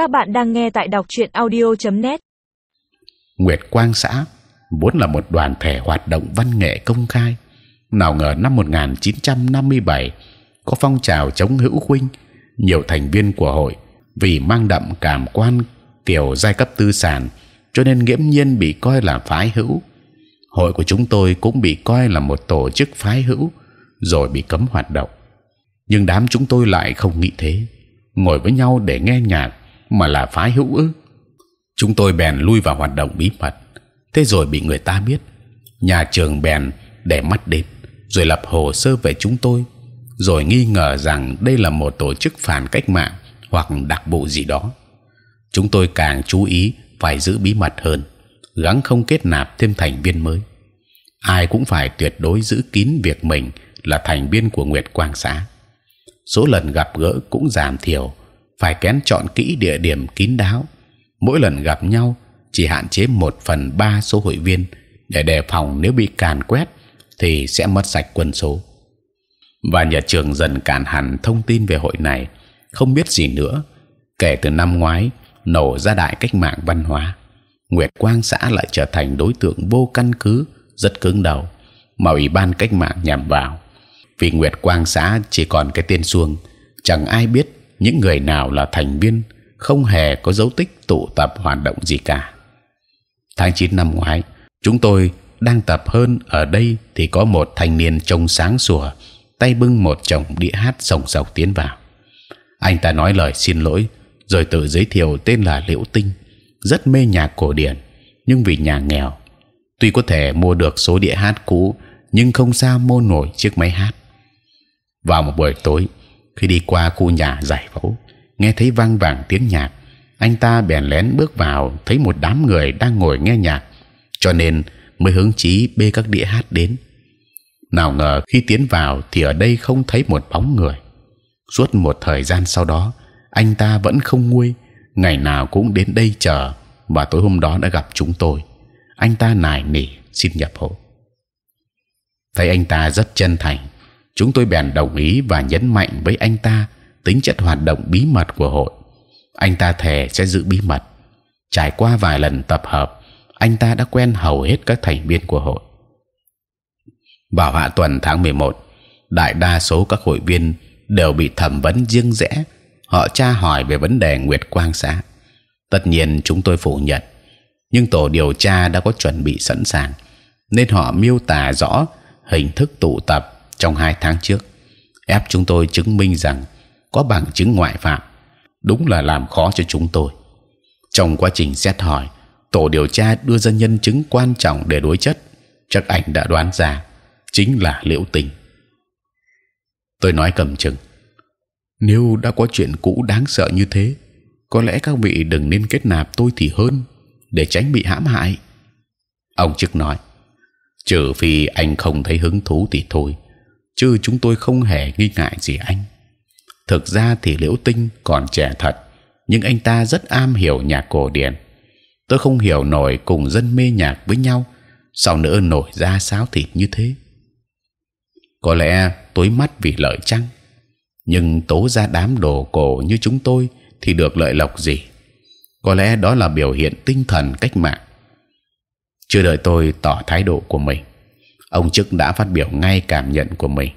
Các bạn đang nghe tại đọc truyện audio.net. Nguyệt Quang xã vốn là một đoàn thể hoạt động văn nghệ công khai. Nào ngờ năm 1957 có phong trào chống hữu huynh, nhiều thành viên của hội vì mang đậm cảm quan kiểu giai cấp tư sản, cho nên nghiễm nhiên bị coi là phái hữu. Hội của chúng tôi cũng bị coi là một tổ chức phái hữu, rồi bị cấm hoạt động. Nhưng đám chúng tôi lại không nghĩ thế, ngồi với nhau để nghe nhạc mà là phái hữu ư? Chúng tôi bèn lui vào hoạt động bí mật. Thế rồi bị người ta biết, nhà trường bèn để mắt đến, rồi lập hồ sơ về chúng tôi, rồi nghi ngờ rằng đây là một tổ chức phản cách mạng hoặc đặc vụ gì đó. Chúng tôi càng chú ý phải giữ bí mật hơn, gắng không kết nạp thêm thành viên mới. Ai cũng phải tuyệt đối giữ kín việc mình là thành viên của Nguyệt Quang xã. Số lần gặp gỡ cũng giảm thiểu, phải kén chọn kỹ địa điểm kín đáo. Mỗi lần gặp nhau chỉ hạn chế một phần ba số hội viên để đề phòng nếu bị càn quét thì sẽ mất sạch quân số. Và nhà trường dần cản hẳn thông tin về hội này, không biết gì nữa. Kể từ năm ngoái nổ ra đại cách mạng văn hóa, Nguyệt Quang xã lại trở thành đối tượng vô căn cứ, rất cứng đầu, mà ủy ban cách mạng nhằm vào. Vì Nguyệt Quang xã chỉ còn cái tên xuông, chẳng ai biết những người nào là thành viên, không hề có dấu tích tụ tập hoạt động gì cả. Tháng 9 năm ngoái, chúng tôi đang tập hơn ở đây thì có một thanh niên trông sáng sủa, tay bưng một chồng đĩa hát sòng sọc tiến vào. Anh ta nói lời xin lỗi, rồi tự giới thiệu tên là Liễu Tinh, rất mê nhạc cổ điển, nhưng vì nhà nghèo, tuy có thể mua được số đĩa hát cũ, nhưng không sao mua nổi chiếc máy hát. Vào một buổi tối, khi đi qua khu nhà giải phẫu, nghe thấy vang vẳng tiếng nhạc, anh ta bèn lén bước vào, thấy một đám người đang ngồi nghe nhạc, cho nên mới hướng chí bê các đĩa hát đến. Nào ngờ khi tiến vào thì ở đây không thấy một bóng người. Suốt một thời gian sau đó, anh ta vẫn không nguôi, ngày nào cũng đến đây chờ và tối hôm đó đã gặp chúng tôi. Anh ta nài nỉ xin nhập hội. Thấy anh ta rất chân thành, chúng tôi bèn đồng ý và nhấn mạnh với anh ta tính chất hoạt động bí mật của hội. Anh ta thề sẽ giữ bí mật. Trải qua vài lần tập hợp, anh ta đã quen hầu hết các thành viên của hội. Vào hạ tuần tháng 11, đại đa số các hội viên đều bị thẩm vấn riêng rẽ. Họ tra hỏi về vấn đề Nguyệt Quang xã. Tất nhiên chúng tôi phủ nhận, nhưng tổ điều tra đã có chuẩn bị sẵn sàng, nên họ miêu tả rõ hình thức tụ tập trong hai tháng trước, ép chúng tôi chứng minh rằng có bằng chứng ngoại phạm, đúng là làm khó cho chúng tôi. Trong quá trình xét hỏi, tổ điều tra đưa ra nhân chứng quan trọng để đối chất chắc ảnh đã đoán ra, chính là liễu tình. Tôi nói cầm chừng, nếu đã có chuyện cũ đáng sợ như thế, có lẽ các vị đừng nên kết nạp tôi thì hơn, để tránh bị hãm hại. Ông chức nói, trừ phi anh không thấy hứng thú thì thôi chứ chúng tôi không hề nghi ngại gì anh. Thực ra thì Liễu Tinh còn trẻ thật, nhưng anh ta rất am hiểu nhạc cổ điển. Tôi không hiểu nổi cùng dân mê nhạc với nhau, sao nữa nổi ra sáo thịt như thế? Có lẽ tối mắt vì lợi chăng? Nhưng tố ra đám đồ cổ như chúng tôi thì được lợi lộc gì? Có lẽ đó là biểu hiện tinh thần cách mạng. Chưa đợi tôi tỏ thái độ của mình, ông chức đã phát biểu ngay cảm nhận của mình.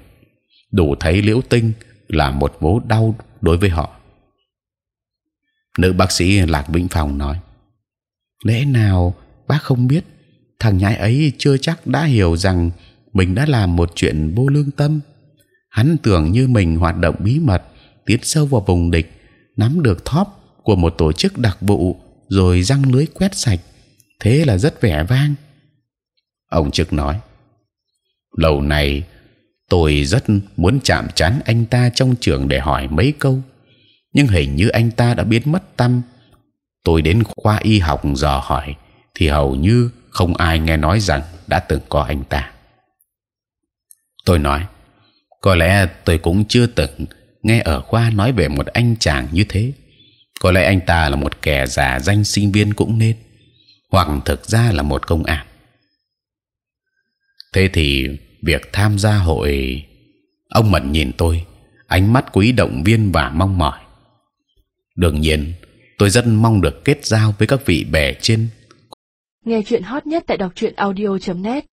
Đủ thấy liễu tinh là một vố đau đối với họ. Nữ bác sĩ lạc vĩnh phong nói, lẽ nào bác không biết thằng nhãi ấy chưa chắc đã hiểu rằng mình đã làm một chuyện vô lương tâm? Hắn tưởng như mình hoạt động bí mật, tiến sâu vào vùng địch, nắm được thóp của một tổ chức đặc vụ, rồi răng lưới quét sạch. Thế là rất vẻ vang. Ông trực nói lâu nay, tôi rất muốn chạm chán anh ta trong trường để hỏi mấy câu. Nhưng hình như anh ta đã biến mất tâm. Tôi đến khoa y học dò hỏi, thì hầu như không ai nghe nói rằng đã từng có anh ta. Tôi nói, có lẽ tôi cũng chưa từng nghe ở khoa nói về một anh chàng như thế. Có lẽ anh ta là một kẻ giả danh sinh viên cũng nên, hoặc thực ra là một công an thế thì việc tham gia hội, ông mẩn nhìn tôi, ánh mắt quý động, viên và mong mỏi. Đương nhiên, tôi rất mong được kết giao với các vị bè trên. Nghe chuyện hot nhất tại đọc truyện audio.net